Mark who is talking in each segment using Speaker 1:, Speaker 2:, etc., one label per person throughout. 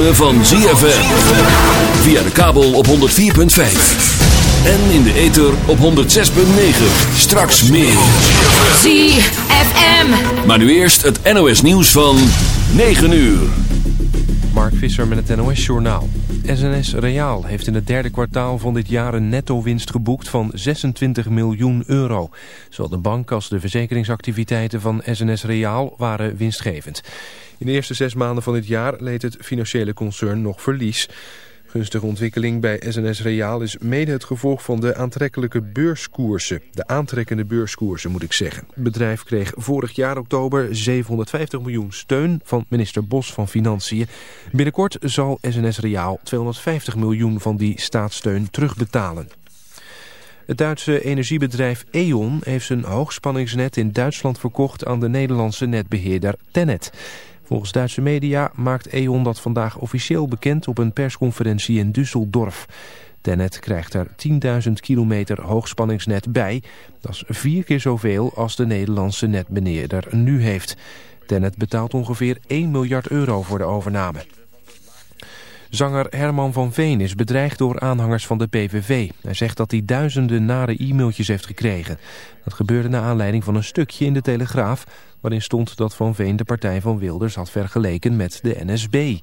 Speaker 1: Ritme van ZFM. Via de kabel op 104.5. En in de ether op 106.9. Straks meer.
Speaker 2: ZFM.
Speaker 1: Maar nu eerst het NOS nieuws van 9 uur.
Speaker 3: Mark Visser met het NOS Journaal. SNS Reaal heeft in het derde kwartaal van dit jaar een netto-winst geboekt van 26 miljoen euro. Zowel de bank als de verzekeringsactiviteiten van SNS Reaal waren winstgevend. In de eerste zes maanden van dit jaar leed het financiële concern nog verlies. Gunstige ontwikkeling bij SNS Reaal is mede het gevolg van de aantrekkelijke beurskoersen. De aantrekkende beurskoersen moet ik zeggen. Het bedrijf kreeg vorig jaar oktober 750 miljoen steun van minister Bos van Financiën. Binnenkort zal SNS Reaal 250 miljoen van die staatssteun terugbetalen. Het Duitse energiebedrijf E.ON heeft zijn hoogspanningsnet in Duitsland verkocht aan de Nederlandse netbeheerder Tennet. Volgens Duitse media maakt E.ON dat vandaag officieel bekend op een persconferentie in Düsseldorf. Tennet krijgt er 10.000 kilometer hoogspanningsnet bij. Dat is vier keer zoveel als de Nederlandse netbeheerder nu heeft. Tennet betaalt ongeveer 1 miljard euro voor de overname. Zanger Herman van Veen is bedreigd door aanhangers van de PVV. Hij zegt dat hij duizenden nare e-mailtjes heeft gekregen. Dat gebeurde naar aanleiding van een stukje in de Telegraaf... waarin stond dat Van Veen de partij van Wilders had vergeleken met de NSB.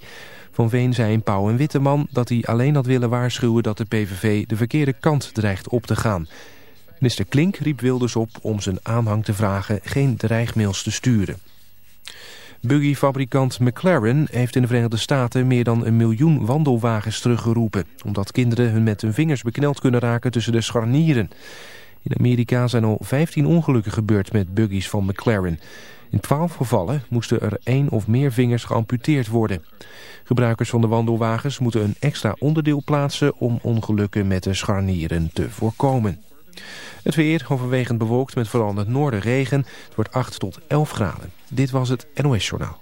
Speaker 3: Van Veen zei in Pauw en Witteman dat hij alleen had willen waarschuwen... dat de PVV de verkeerde kant dreigt op te gaan. Minister Klink riep Wilders op om zijn aanhang te vragen... geen dreigmails te sturen. Buggyfabrikant McLaren heeft in de Verenigde Staten meer dan een miljoen wandelwagens teruggeroepen. Omdat kinderen hun met hun vingers bekneld kunnen raken tussen de scharnieren. In Amerika zijn al 15 ongelukken gebeurd met buggies van McLaren. In 12 gevallen moesten er één of meer vingers geamputeerd worden. Gebruikers van de wandelwagens moeten een extra onderdeel plaatsen om ongelukken met de scharnieren te voorkomen. Het weer overwegend bewolkt met vooral in het noorden regen. Het wordt 8 tot 11 graden. Dit was het NOS Journaal.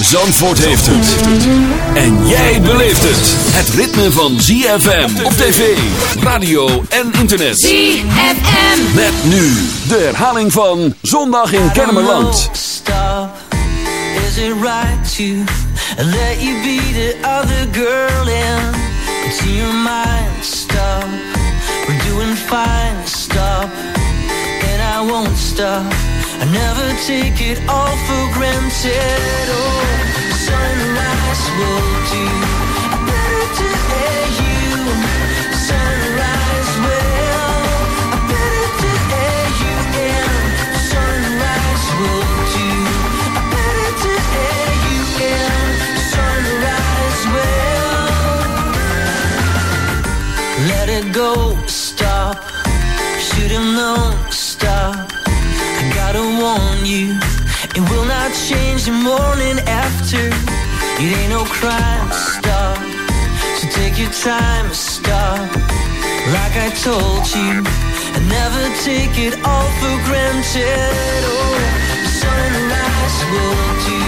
Speaker 1: Zandvoort heeft het. En jij beleeft het. Het ritme van ZFM op tv, radio en internet.
Speaker 2: ZFM.
Speaker 1: Met nu de herhaling van Zondag in Kennemerland.
Speaker 4: Stop. Is it right to let you be the other girl in? Into your mind, stop. We're doing fine, stop. And I won't stop. I never take it all for granted. Oh, sunrise will do. Better to air you. Sunrise will. Better to air you in. Sunrise will do. Better to air you in. Sunrise will. Let it go, stop. Should have known, stop. Gotta you, it will not change the morning after. It ain't no crime, to stop. So take your time, to stop. Like I told you, I never take it all for granted. Oh, sunrise will do.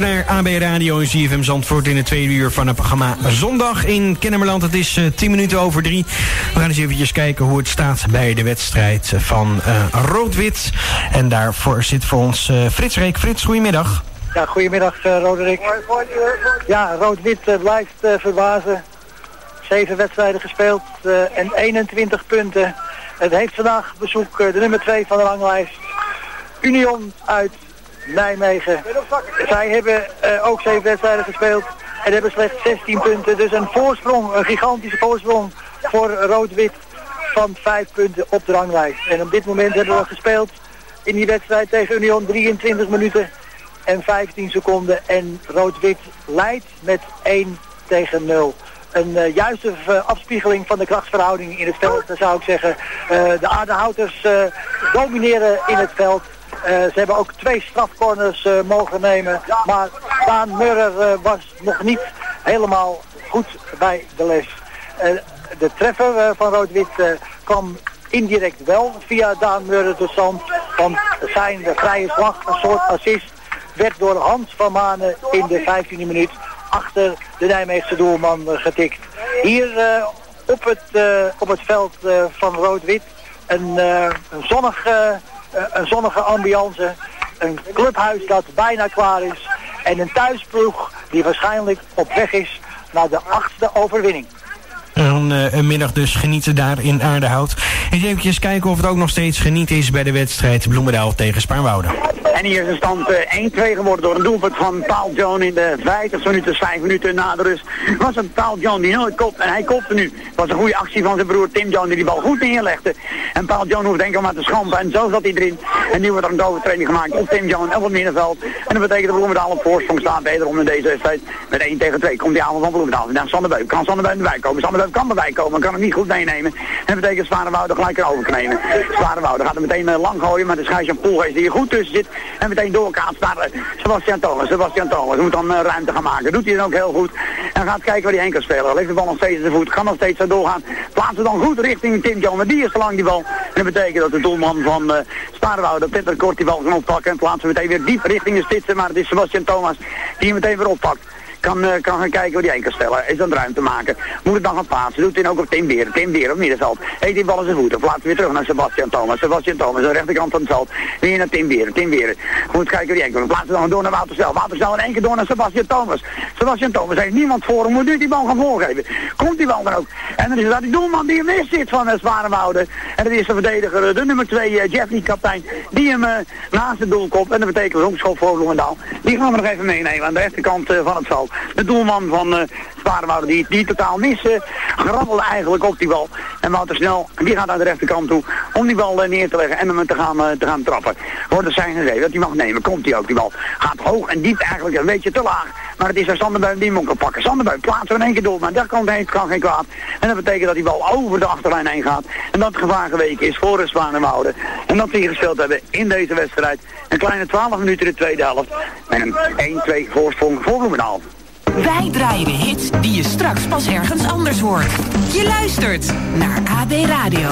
Speaker 5: naar AB Radio en CFM Zandvoort in het tweede uur van het programma Zondag in Kennemerland. Het is eh, 10 minuten over drie. We gaan eens eventjes kijken hoe het staat bij de wedstrijd van eh, Rood-Wit. En daarvoor zit voor ons eh, Frits Reek. Frits, goedemiddag.
Speaker 6: Ja, goedemiddag uh, Roderick. Ja, Rood-Wit eh, blijft eh, verbazen. Zeven wedstrijden gespeeld eh, en 21 punten. Het heeft vandaag bezoek eh, de nummer 2 van de ranglijst. Union uit Nijmegen. Zij hebben eh, ook zeven wedstrijden gespeeld en hebben slechts 16 punten. Dus een voorsprong, een gigantische voorsprong voor Rood-Wit van 5 punten op de ranglijst. En op dit moment hebben we gespeeld in die wedstrijd tegen Union 23 minuten en 15 seconden. En Rood-Wit leidt met 1 tegen 0. Een eh, juiste eh, afspiegeling van de krachtsverhouding in het veld, dan zou ik zeggen. Eh, de aardehouters eh, domineren in het veld. Eh, ze hebben ook twee strafcorners eh, mogen nemen. Maar Daan Murrer eh, was nog niet helemaal goed bij de les. De treffer van Rood-Wit kwam indirect wel via Daan Murrer tot stand. Want zijn de vrije slag, een soort assist, werd door Hans van Manen in de 15e minuut achter de Nijmeegse doelman getikt. Hier op, het, op het veld van Rood-Wit een, een, zonnig, een zonnige ambiance. Een clubhuis dat bijna klaar is. En een thuisploeg die waarschijnlijk op weg is naar de achtste overwinning.
Speaker 5: Een, eh, een middag dus genieten daar in Aardehout. Eens eventjes kijken of het ook nog steeds genieten is bij de wedstrijd Bloemendaal tegen Spaarnwoude.
Speaker 7: En hier is de stand eh, 1-2 geworden door een doelpunt van Paul John in de 50 minuten, 5 minuten na de rust. Was een Paul John die nooit kopt en hij kopte nu. Het was een goede actie van zijn broer Tim John die die bal goed neerlegde. En Paul John hoeft enkel maar te schampen en zo zat hij erin. En nu wordt er een overtreding gemaakt op Tim John en op het middenveld. En dat betekent dat Bloemendaal op voorsprong staat wederom in deze wedstrijd. Met 1 tegen 2 komt die avond van Bloemendaal. En dan Sander Beuk. Kan Sander Beuk erbij komen? Sander Kan erbij komen, kan hem niet goed meenemen. En dat betekent Zwarenwoude gelijk erover nemen. Zwarenwoude gaat er meteen eh, lang gooien, maar de scheidsrechter Poelgeest die er goed tussen zit. En meteen doorkaatst naar eh, Sebastian Thomas. Sebastian Thomas moet dan eh, ruimte gaan maken. Doet hij dan ook heel goed. En gaat kijken waar hij heen kan spelen. Legt de bal nog steeds in de voet. Kan nog steeds zo doorgaan. Plaatsen dan goed richting Tim John. Maar die is te lang die bal. En dat betekent dat de doelman van uh, Sparenwoude, Peter Kort, die bal kan oppakken. En plaatsen meteen weer diep richting de spitsen. Maar het is Sebastian Thomas die hem meteen weer oppakt kan, eh, kan gaan kijken waar hij heen kan stellen. Is dan ruimte maken. Moet het dan gaan plaatsen. Doet hij ook op Tim Beer. Tim Beer op middenveld. Heeft die bal in zijn voeten. Plaatsen weer terug naar Sebastian Thomas. Sebastian Thomas aan de rechterkant van het veld. Weer naar Tim Beer. Tim Beer. Moet kijken waar hij heen kan. Plaatsen dan door naar Woutersnel. Woutersnel in één keer door naar Sebastian Thomas. Sebastian Thomas heeft niemand voor hem. Moet nu die bal gaan voorgeven. Komt die bal dan ook. En dan is dat die doelman die hem mis zit van uh, Zwarenwoude. En dat is de verdediger, eh, de nummer 2, uh, Jeffrey kaptein. Die hem naast het doel komt. En dat betekent schop voor Bloemendaal. Die gaan we nog even meenemen aan de rechterkant van het veld. De doelman van uh, die, die totaal missen. Grabbelde eigenlijk op die bal. En Wouter Snel, die gaat naar de rechterkant toe om die bal uh, neer te leggen en hem te gaan, uh, te gaan trappen. Wordt het zijn gegeven dat hij mag nemen. Komt hij ook die bal. Gaat hoog en diep eigenlijk een beetje te laag. Maar het is er Sanderbuim die hem kan pakken. Sanderbuim plaatsen in één keer door. Maar dat kan, kan geen kwaad. En dat betekent dat die bal over de achterlijn heen gaat. En dat het gevaar geweken is voor de. En dat hier gespeeld hebben in deze wedstrijd. Een kleine 12 minuten in de tweede helft. En een 1-2 voorsprong voor Bloemendaal.
Speaker 8: Wij draaien de hits die je straks pas ergens anders hoort. Je luistert naar AB Radio.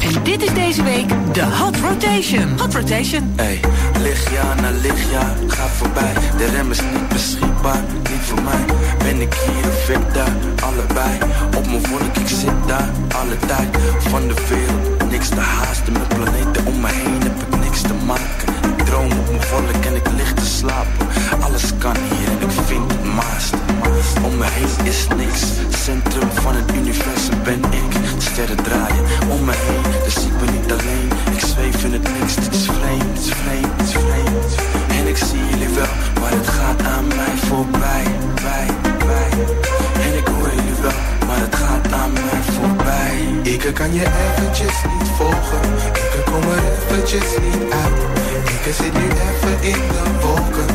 Speaker 8: En dit is deze week de Hot Rotation. Hot Rotation.
Speaker 9: Hey, lichtjaar na lichtjaar gaat voorbij. De rem is niet beschikbaar, niet voor mij. Ben ik hier of ik daar, allebei. Op mijn volk, ik zit daar, alle tijd. Van de wereld, niks te haasten. Met planeten om me heen heb ik niks te maken. Ik droom op mijn volk en ik lig te slapen. Alles kan hier en ik vind het maast. Om me heen is niks. Centrum van het universum ben ik. Sterren draaien om me heen, dus ik ben niet alleen. Ik zweef in het niks, het is vreemd, het is vreemd, het is vreemd. En ik zie jullie wel, maar het gaat aan mij voorbij. Wij, wij. En ik hoor jullie wel, maar het gaat aan mij voorbij.
Speaker 10: Ik kan je eventjes niet volgen. Ik kom er eventjes niet uit. Ik zit nu even in de wolken.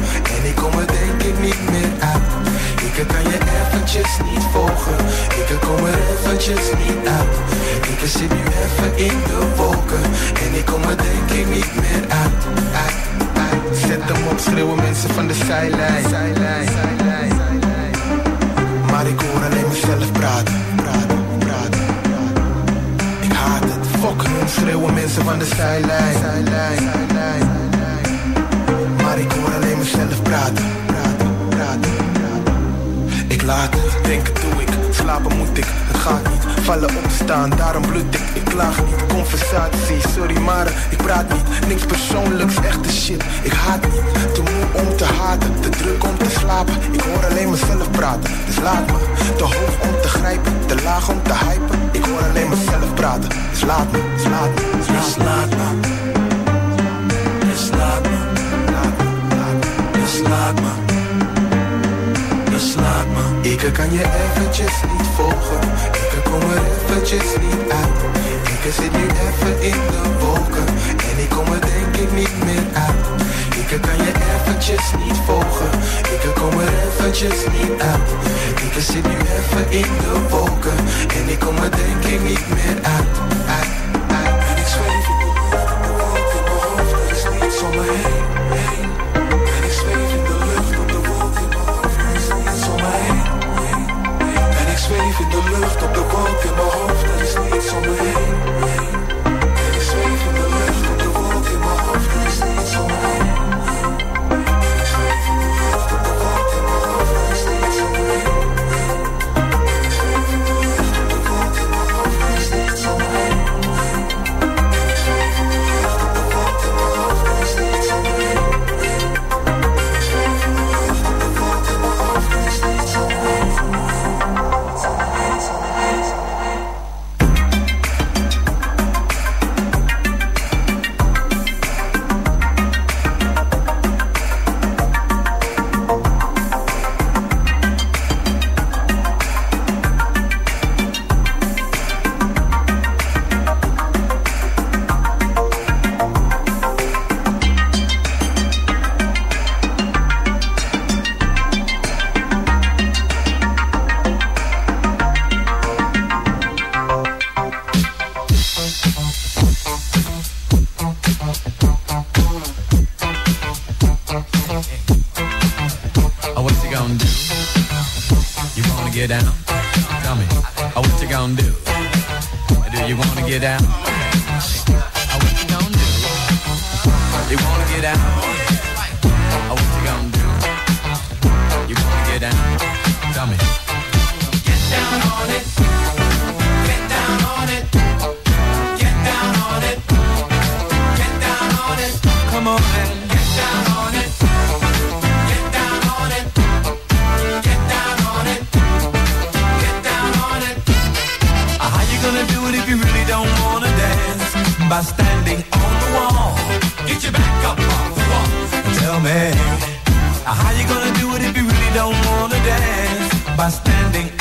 Speaker 10: Ik kom er denk ik niet meer uit. Ik kan je eventjes niet volgen. Ik kom er eventjes niet uit. Ik zit nu even in de wolken. En ik kom er denk ik niet meer uit. Zet hem op, schreeuwen mensen van de zijlijn. Maar ik hoor alleen mezelf praten. praten, praten. Ik haat het. Fuck schreeuwen mensen van de zijlijn. Praten. praten, praten, praten. Ik laat het, denken doe ik, slapen moet ik, het gaat niet. Vallen opstaan, daarom bloed ik, ik klaag niet Conversatie, sorry maar ik praat niet. Niks persoonlijks, echte shit, ik haat niet. Te moe om te haten, te druk om te slapen. Ik hoor alleen mezelf praten, dus laat me. Te hoog om te grijpen, te laag om te hypen. Ik hoor alleen mezelf praten, dus laat me, dus laat me, dus laat me.
Speaker 9: Dus Me.
Speaker 10: Ik kan je eventjes niet volgen. Ik kom er eventjes niet uit. Ik zit nu even in de wolken. En ik kom er denk ik niet meer uit. Ik kan je eventjes niet volgen. Ik kom er eventjes niet uit. Ik zit nu even in de wolken. En ik kom er denk ik niet meer uit.
Speaker 9: Zweef in de lucht, op de wolken in mijn hoofd Er is niets om me heen,
Speaker 11: How you gonna do it if you really don't wanna dance? By standing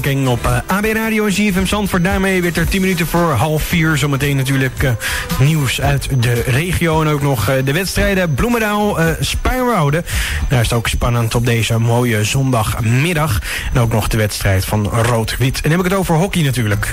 Speaker 5: King op eh, AB Radio en GFM Zandvoort. Daarmee weer er 10 minuten voor half 4. Zometeen natuurlijk eh, nieuws uit de regio. En ook nog eh, de wedstrijden Bloemendaal, uh, Daar is het ook spannend op deze mooie zondagmiddag. En ook nog de wedstrijd van Rood-Wit. En dan heb ik het over hockey natuurlijk.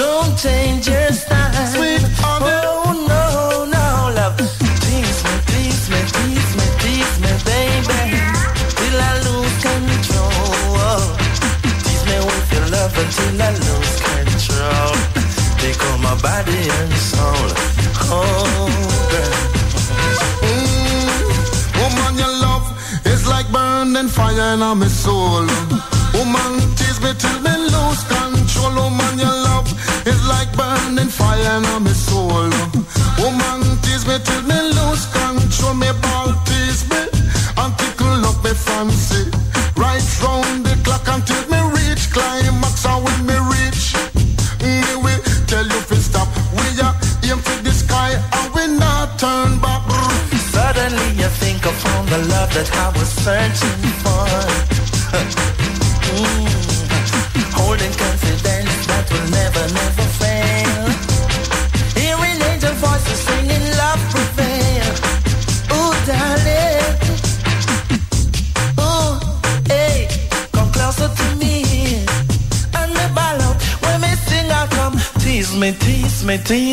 Speaker 12: don't change your style.
Speaker 13: Sweet
Speaker 12: oh no, no, love. Tease me, tease me, tease me, tease me, baby, till I lose control. Tease me with your love until I lose control. Take on my body and soul. Oh, girl.
Speaker 13: Mm, woman, your love is like burning fire in my soul. Woman, tease me till me lose control. Woman, your love is like burning fire in my soul. Woman, tease me till me lose control. Me ball tease me and tickle up me fancy. Right round the clock until me reach climax. And when me reach, mm, me will tell you to stop. We are aim for the sky and we not turn back.
Speaker 12: Suddenly you think I found the love that I was searching for.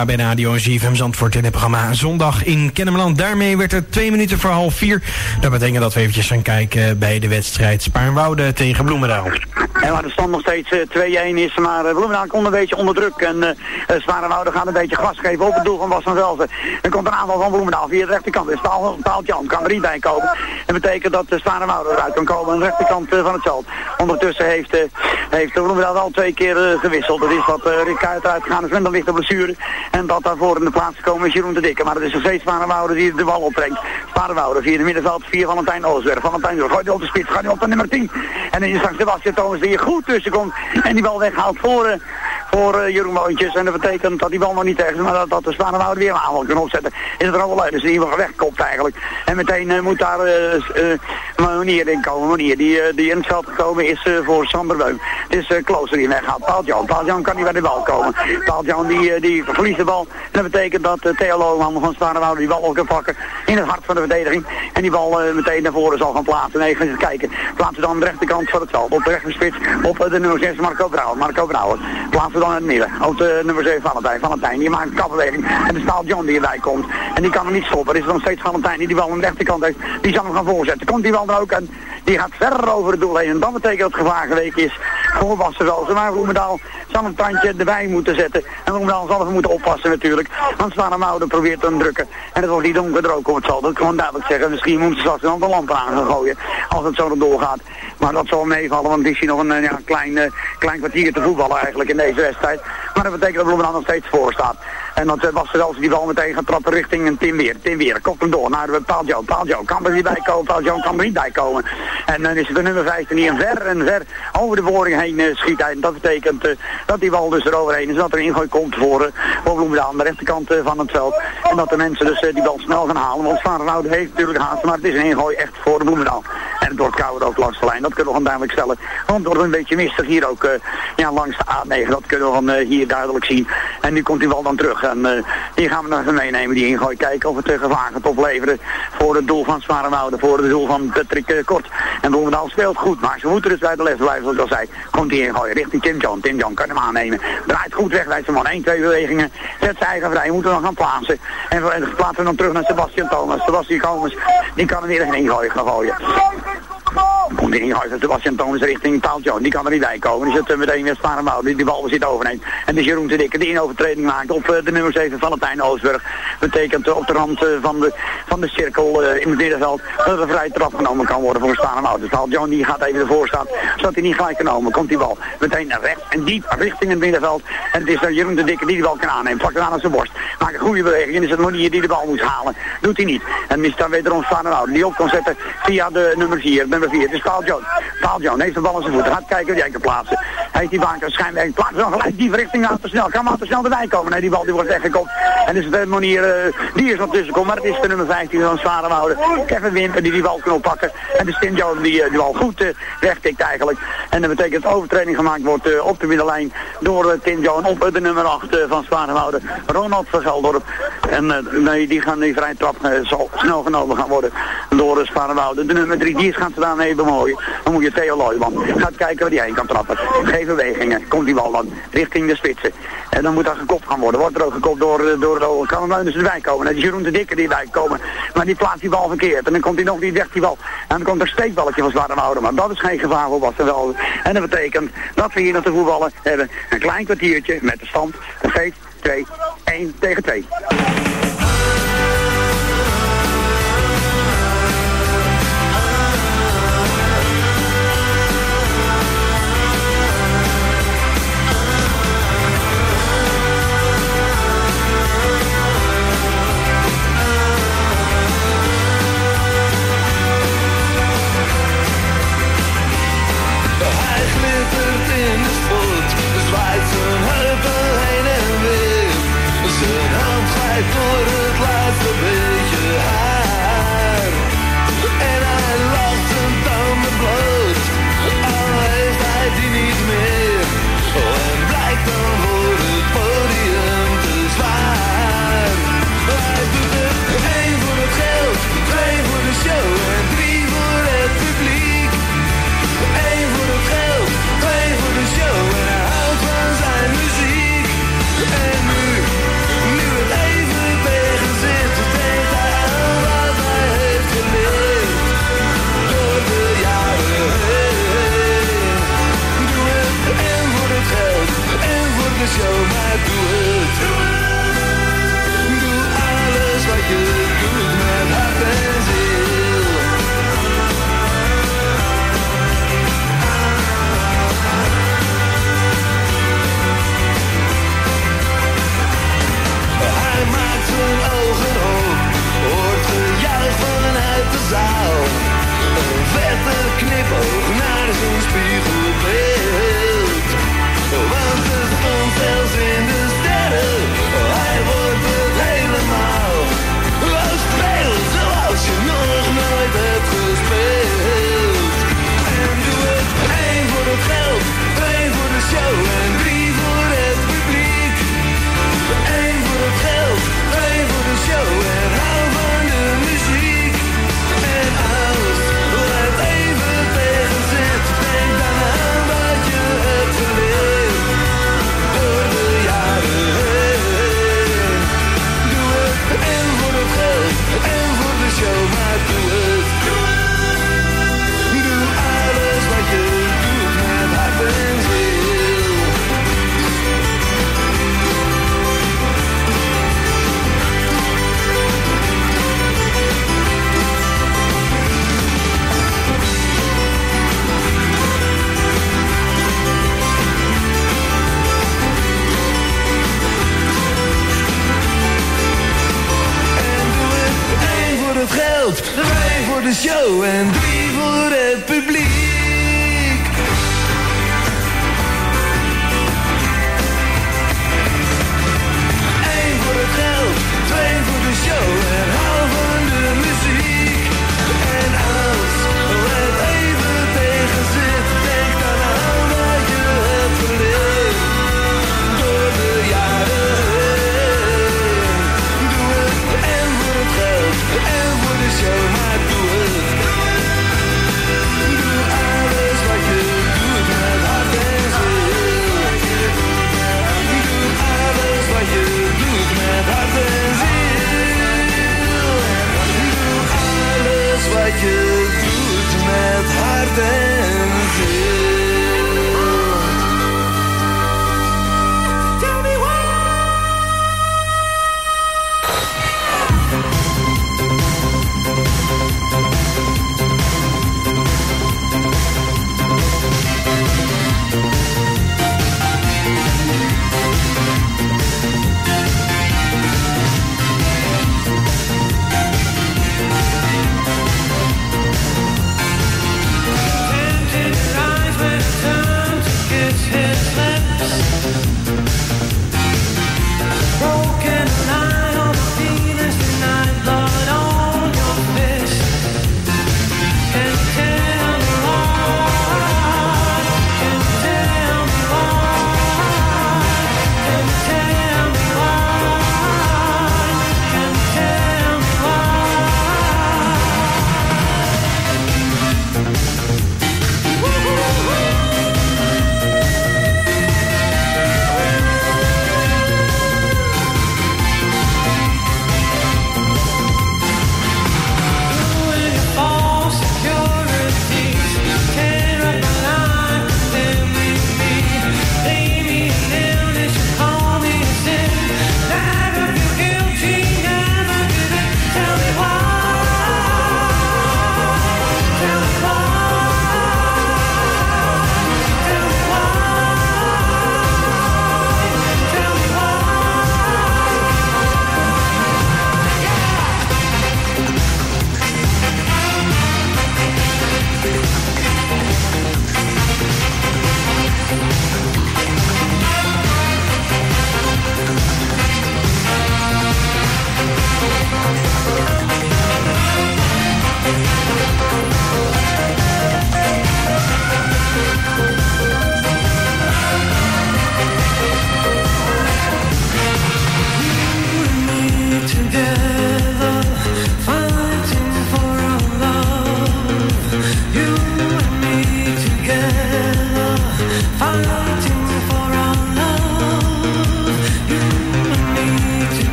Speaker 5: Op AB Radio ZFM Zandvoort in het programma Zondag in Kennemerland. Daarmee werd het twee minuten voor half vier. Dat betekent dat we eventjes gaan kijken bij de wedstrijd Spaarnwoude tegen Bloemendaal.
Speaker 7: En waar de stand nog steeds eh, 2-1 is, maar uh, Bloemendaal komt een beetje onder druk. En uh, gaat een beetje gas geven op het doel van Bas van Velzen. Dan komt een aanval van Bloemendaal via de rechterkant. Dus Paal, Paal Jan kan er niet komen. Dat betekent dat de Zwarenwoude eruit kan komen aan de rechterkant van het veld. Ondertussen heeft, heeft Bloemendaal al twee keer gewisseld. Dat is dat Rick Kuit uitgegaan is met een lichte blessure. En dat daarvoor in de plaats gekomen is Jeroen de Dikke. Maar het is nog steeds Zwarenwoude die de bal opbrengt. Zwarenwoude via het middenveld, via Valentijn Oosberg. Valentijn gooit die op de spits, gaat hij op de nummer 10. En dan is straks Sebastian Thomas die goed tussen komt. En die bal weghaalt voor, uh, voor uh, Jeroen Moontjes. En dat betekent dat die bal nog niet tegen maar dat, de Spanenwouder weer een aanval kan opzetten. Is het er al wel uit, dus die wel wegkopt eigenlijk. En meteen uh, moet daar Monier in komen. Monier die, die in het veld gekomen is voor Sander Beum. Het is Klooster die weghaalt. Paal-Jan. Paal-Jan kan niet bij de bal komen. Paal-Jan die, die verliest de bal. En dat betekent dat Theo Lohman van Spanenwouder die bal ook kan pakken in het hart van de verdediging. En die bal meteen naar voren zal gaan plaatsen. Nee, gaan eens kijken. Plaatsen dan de rechterkant van het veld. Op de rechterspits op de nummer 6 Marco Brouwer. Marco Brouwer. Plaatsen dan het de nummer 7 Valentijn. Valentijn die maakt een kapbeweging. En er staat John die erbij komt. En die kan hem niet stoppen. Er is nog steeds Valentijn die die bal aan de rechterkant heeft. Die zal hem gaan voorzetten. Komt die bal er ook en die gaat verder over het doel heen. En dat betekent dat het gevaar geweken is voor Wassenvelsen. Maar Roemendaal zal een tandje erbij moeten zetten. En Roemendaal zal even moeten oppassen natuurlijk. Want Zwarenwoude probeert te drukken. En het wordt niet donkerder ook op het zal. Dat kan duidelijk zeggen. Misschien moeten ze straks een lampen aan gaan gooien. Als het zo erdoor gaat. Maar dat zal meevallen, want het is hier nog een ja, klein, uh, klein kwartier te voetballen eigenlijk in deze wedstrijd. Maar dat betekent dat Bloemendaal nog steeds voor staat. En dat uh, was zelfs die bal meteen gaat trappen richting een Tim Weer. Tim Weer, kopt hem door naar Paal Jo. Paal Jo kan er niet bij komen, Paal Jo kan er niet bij komen. En dan is het de nummer 15 die een ver en ver over de boring heen uh, schiet. En dat betekent dat die bal dus eroverheen is. Dat er een ingooi komt voor, uh, voor aan de rechterkant van het veld. En dat de mensen dus die bal snel gaan halen. Want Varenhout heeft natuurlijk haast, maar het is een ingooi echt voor Bloemendaal. En het wordt kouder ook langs de lijn. Dat kunnen we gewoon duidelijk stellen. Want het wordt een beetje mistig hier ook ja, langs de A9. Dat kunnen we van hier duidelijk zien. En nu komt die bal dan terug. En die gaan we nog even meenemen, die ingooi. Kijken of het gevaar gaat opleveren voor het doel van Zwarenwoude. Voor het doel van Patrick Kort. En Bloemendaal speelt goed, maar ze moeten dus bij de les blijven, zoals ik al zei. Komt hij ingooien richting Tim John. Tim John kan hem aannemen. Draait goed weg, wijst hem man 1, 2 bewegingen. Zet zijn eigen vrij, moeten we nog gaan plaatsen. En, en plaatsen we dan terug naar Sebastian Thomas. Sebastian Thomas, die kan hem weer een ingooien gaan gooien. Die van Sebastian Thomas richting Paul. Die kan er niet bij komen. Die zit uh, meteen weer Sparenbouw, die die bal zit overneemt. En de Jeroen de Dikke die een overtreding maakt op uh, de nummer 7 Valentijn Oosburg. Betekent uh, op de rand van, de, van de cirkel in het middenveld dat er vrij trap genomen kan worden voor Sparenbouw. Dus Paul die gaat even ervoor staan, zodat hij niet gelijk kan komen. Komt die bal meteen naar rechts en diep richting het middenveld. En het is dan Jeroen de Dikke die de bal kan aannemen. Pakt hem aan zijn borst. Maakt een goede beweging. En is het Monier die de bal moet halen. Doet hij niet. En is dan wederom Sparenbouw die op kan zetten via de nummer 4. Nummer 4. Het is Paul John. Paul John heeft de bal aan zijn voeten. Gaat kijken wie hij kan plaatsen. Hij heeft die baan schijnwerk. Plaatsen dan gelijk die richting aan te snel. Kan maar te snel erbij komen. Nee, die bal die wordt weggekopt. En is de manier uh, die is nog tussenkomt. Maar het is de nummer 15 van Zwarenwoude. Kevin Wimper die die bal kan oppakken. En de Stin John die uh, die bal goed uh, wegtikt eigenlijk. En dat betekent overtreding gemaakt wordt op de middenlijn door Tim John op de nummer 8 uh, van Zwarenwoude. Ronald van Geldorp. En nee, die gaan die vrije trap zal snel genomen gaan worden door uh, Zwarenwoude. De nummer 3 die is gaan staan mooi. Dan moet je Theo Looijman. Gaat kijken waar die heen kan trappen. Geef bewegingen. Komt die bal dan richting de spitsen. En dan moet dat gekopt gaan worden. Wordt er ook gekopt door, door de Kan erbij komen. En die Jeroen de Dikke die erbij komen. Maar die plaatst die bal verkeerd. En dan komt hij nog die bal. En dan komt er steekballetje van Zwarenwoude. Maar dat is geen gevaar voor Wassenwelde. En dat betekent dat we hier nog te voetballen hebben. Een klein kwartiertje met de stand. Nog steeds 2, 1 tegen 2.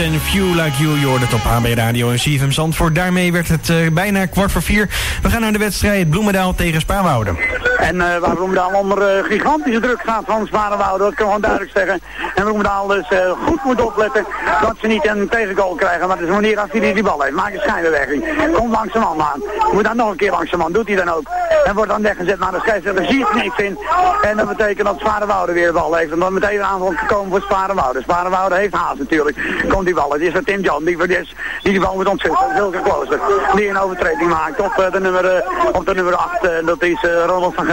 Speaker 12: En
Speaker 14: Few Like You,
Speaker 5: je het op HB Radio en CFM Zandvoort. Daarmee werd het eh, bijna kwart voor vier. We gaan naar de wedstrijd Bloemendaal tegen Spaarwouden.
Speaker 7: En eh waar Bloemendaal onder eh, gigantische druk gaat van Zwarenwouden, dat kan gewoon duidelijk zeggen. En Bloemendaal dus eh, goed moet opletten dat ze niet een tegengoal krijgen. Maar het is wanneer als hij die bal heeft. Maakt een schijnbeweging. Komt langs man aan. Moet dan nog een keer langs de man. Doet hij dan ook. En wordt dan weggezet naar de scheidsrechter. Ziet niks in. En dat betekent dat Zwarenwouden weer de bal heeft. En dan meteen een aanval gekomen voor Zwarenwouden. Zwarenwouden heeft haast natuurlijk. Komt die bal. Het is er Tim Jan die, die, die die bal moet ontzetten. Wilke Klooster. Die een overtreding maakt op de nummer, op de nummer 8. En dat is Ronald van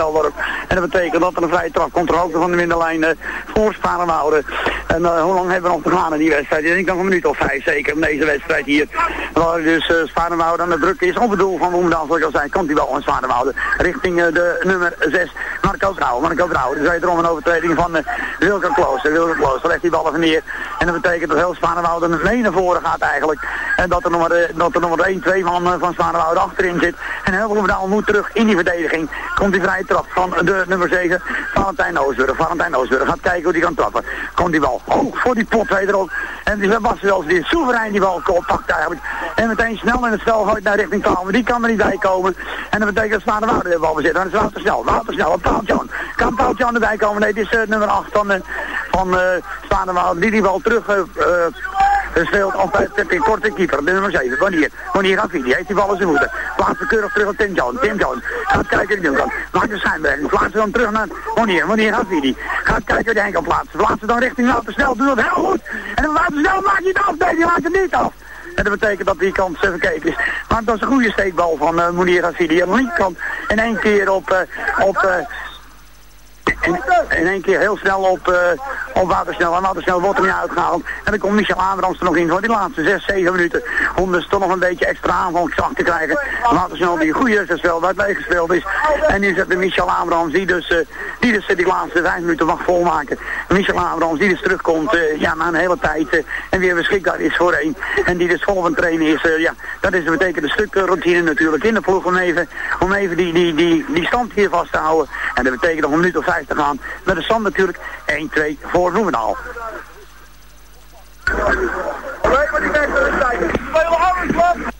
Speaker 7: En dat betekent dat er een vrije trap komt ter van de middenlijn eh, voor Sparenwouden. En eh, hoe lang hebben we nog te gaan in die wedstrijd? Ik denk nog een minuut of vijf zeker in deze wedstrijd hier. Waar dus uh, aan de druk is op het doel van Bloemendaal. Zoals ik al zei, komt die bal van Sparenwouden. Richting de nummer 6, Marco Brouwer. Marco Brouwer. Dus wederom een overtreding van uh, Wilke Klooster. Wilke Klooster legt die bal even neer. En dat betekent dat heel Sparenwouden mee naar voren gaat eigenlijk. En dat er nog maar, dat er nog maar 1-2 van, van achterin zit. En heel Bloemendaal moet terug in die verdediging. Komt die vrije trap van de nummer 7, Valentijn Oosburg. Valentijn Oosburg gaat kijken hoe die kan trappen. Komt die bal hoog voor die pot wederom. En die was zelfs die soeverein die bal pakt eigenlijk. En meteen snel in het spel gooit naar richting Taal. Maar die kan er niet bij komen. En dat betekent dat Sparenwouden de bal bezit. Dan is Wouter snel. Wouter snel op Paaltjan. Kan Paaltjan erbij komen? Nee, het is uh, nummer 8 van, uh, van uh, Sparenwouden die die bal terug... speelt altijd de korte keeper, de nummer 7. Wanneer? Wanneer gaat? Die heeft die bal in zijn voeten. Plaatst de keurig terug op Tim Jones. Tim Jones gaat kijken wie die kan. Maakt de schijnbeweging. Plaatst dan terug naar wanneer? Wanneer gaat die? Gaat kijken hij kan plaatsen. Plaatsen dan richting Wouter Snel. Doet dat heel goed. En dan Snel maakt niet af. Nee, die maakt het niet af. En dat betekent dat die kant even is. Maar dat is een goede steekbal van uh, Monier Gazidi. Aan de linkerkant in één keer op... Uh, op uh, in, in één keer heel snel op, uh, op. En Watersnel wordt er niet uitgehaald. En dan komt Michel Abrams er nog in voor die laatste 6, 7 minuten. Om dus toch nog een beetje extra aanvalkracht te krijgen. Watersnel die een goede wedstrijd uit meegespeeld is. En nu zet de Michel Abrams die dus, uh, die, dus die laatste 5 minuten mag volmaken. Michel Abrams die dus terugkomt ja, na een hele tijd. en weer beschikbaar is voor één. En die dus vol van trainen is. ja, dat is, dat betekent een stuk routine natuurlijk in de ploeg om even, om even die, die, die, die stand hier vast te houden. En dat betekent nog een minuut of vijf te. Met de stand natuurlijk 1-2 voor Roemendaal.
Speaker 4: ever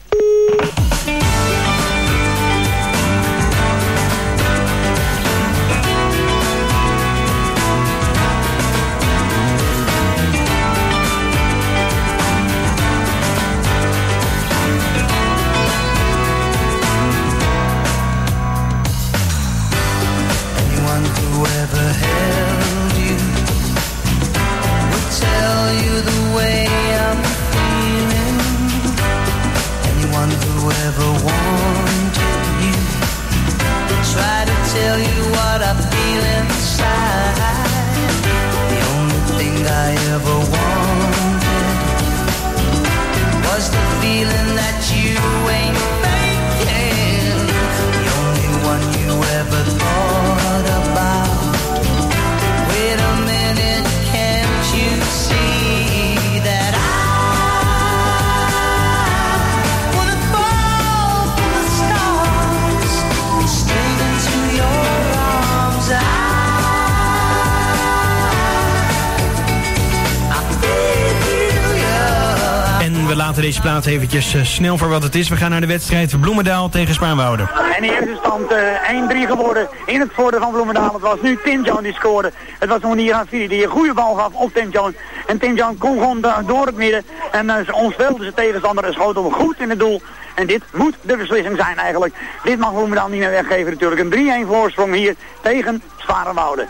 Speaker 5: deze plaats eventjes eh, snel voor wat het is. We gaan naar de wedstrijd Bloemendaal tegen Spaanwouden.
Speaker 7: En in eerste stand eh 1-3 geworden in het voordeel van Bloemendaal. Het was nu Tim Jones die scoorde. Het was Monier Hafiri die een goede bal gaf op Tim Jones. En Tim Jones kon gewoon door het midden. En uh, ontspeelde zijn tegenstander en schoot hem goed in het doel. En dit moet de beslissing zijn eigenlijk. Dit mag Bloemendaal niet meer weggeven natuurlijk. Een 3-1 voorsprong hier tegen Sparenwoude.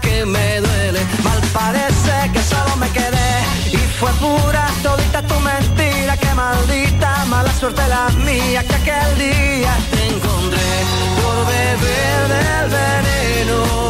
Speaker 4: Que me duele. Mal parece que solo me quedé y fue pura todita tu mentira. Que maldita mala suerte la mía que aquel día te encontré por beber del veneno.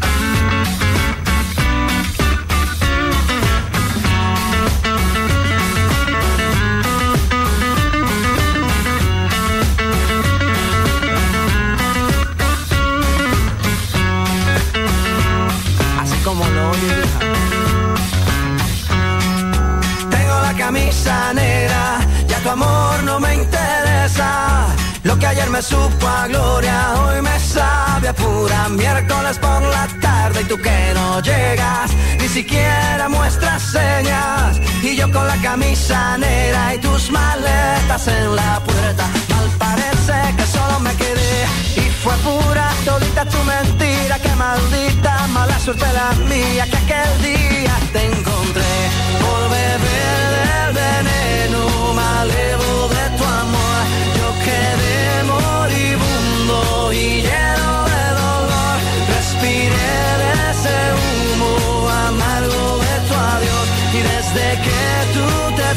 Speaker 4: Camisa negra, ya tu amor no me interesa. Lo que ayer me supo a gloria, hoy me sabe a pura miércoles por la tarde. Y tú que no llegas, ni siquiera muestras señas. Y yo con la camisa negra y tus maletas en la puerta, mal parece que solo me quedé. Y fue pura todita tu mentira, que maldita mala suerte la mía, que aquel día te encontré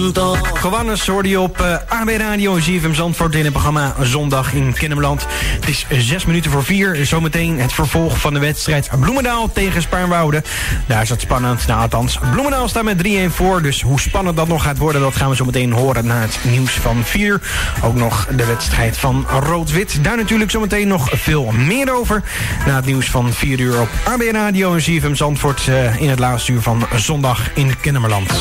Speaker 4: difunto.
Speaker 5: Gewannes hoorde je op eh, AB Radio ZFM Zandvoort in het programma Zondag in Kennemerland. Het is eh, zes minuten voor vier. Zometeen het vervolg van de wedstrijd Bloemendaal tegen Spaarnwoude. Daar is het spannend. Nou, althans, Bloemendaal staat met 3-1 voor. Dus hoe spannend dat nog gaat worden, dat gaan we zo meteen horen na het nieuws van 4. Ook nog de wedstrijd van Rood-Wit. Daar natuurlijk zometeen nog veel meer over. Na het nieuws van 4 uur op AB Radio en ZFM Zandvoort eh, in het laatste uur van Zondag in Kennemerland.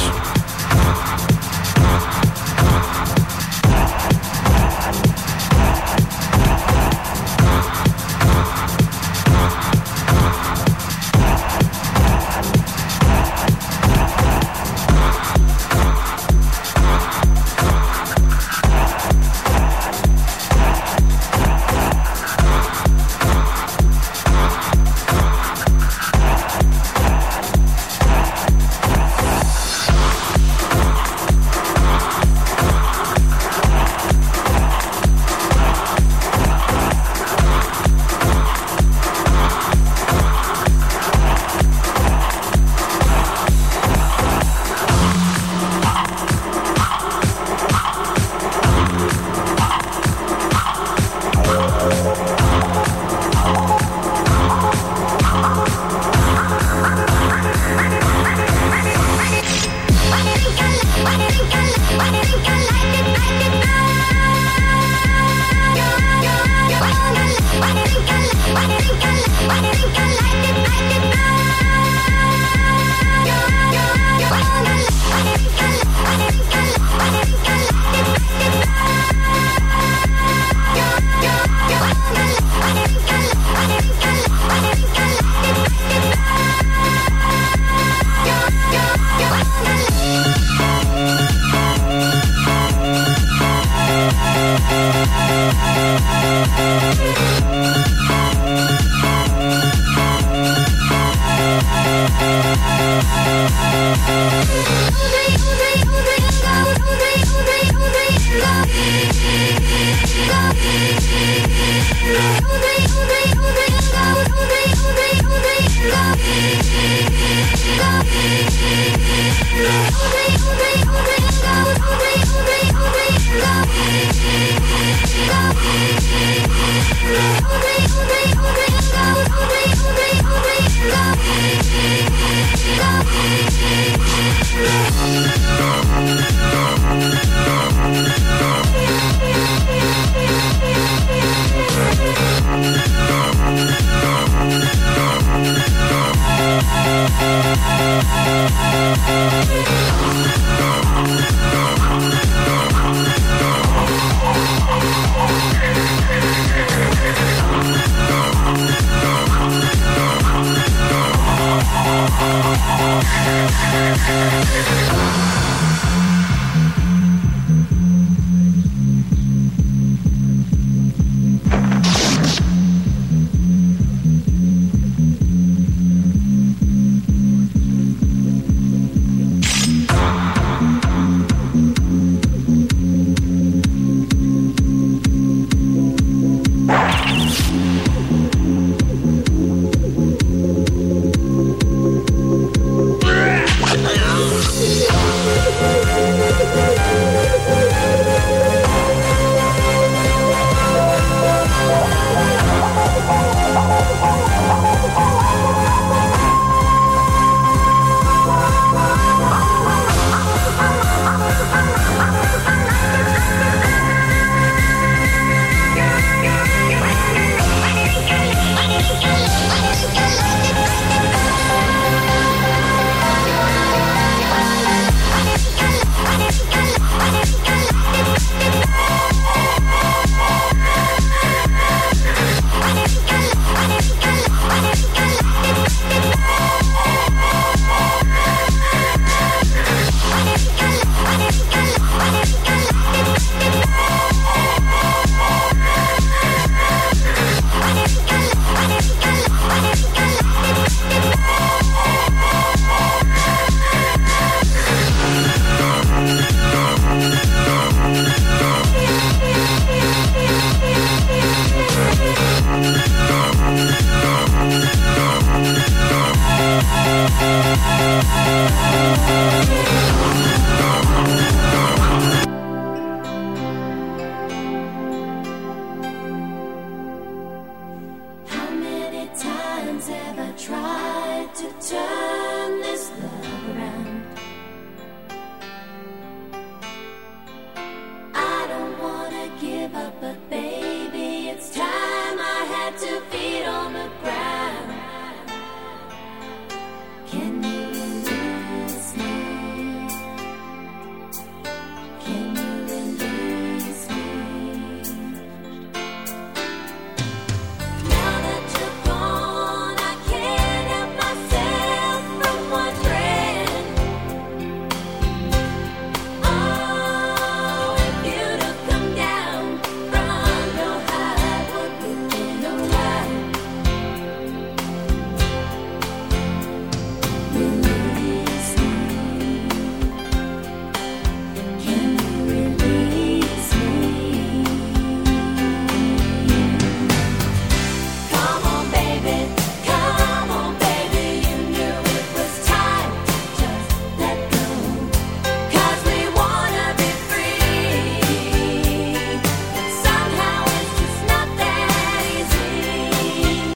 Speaker 15: Thank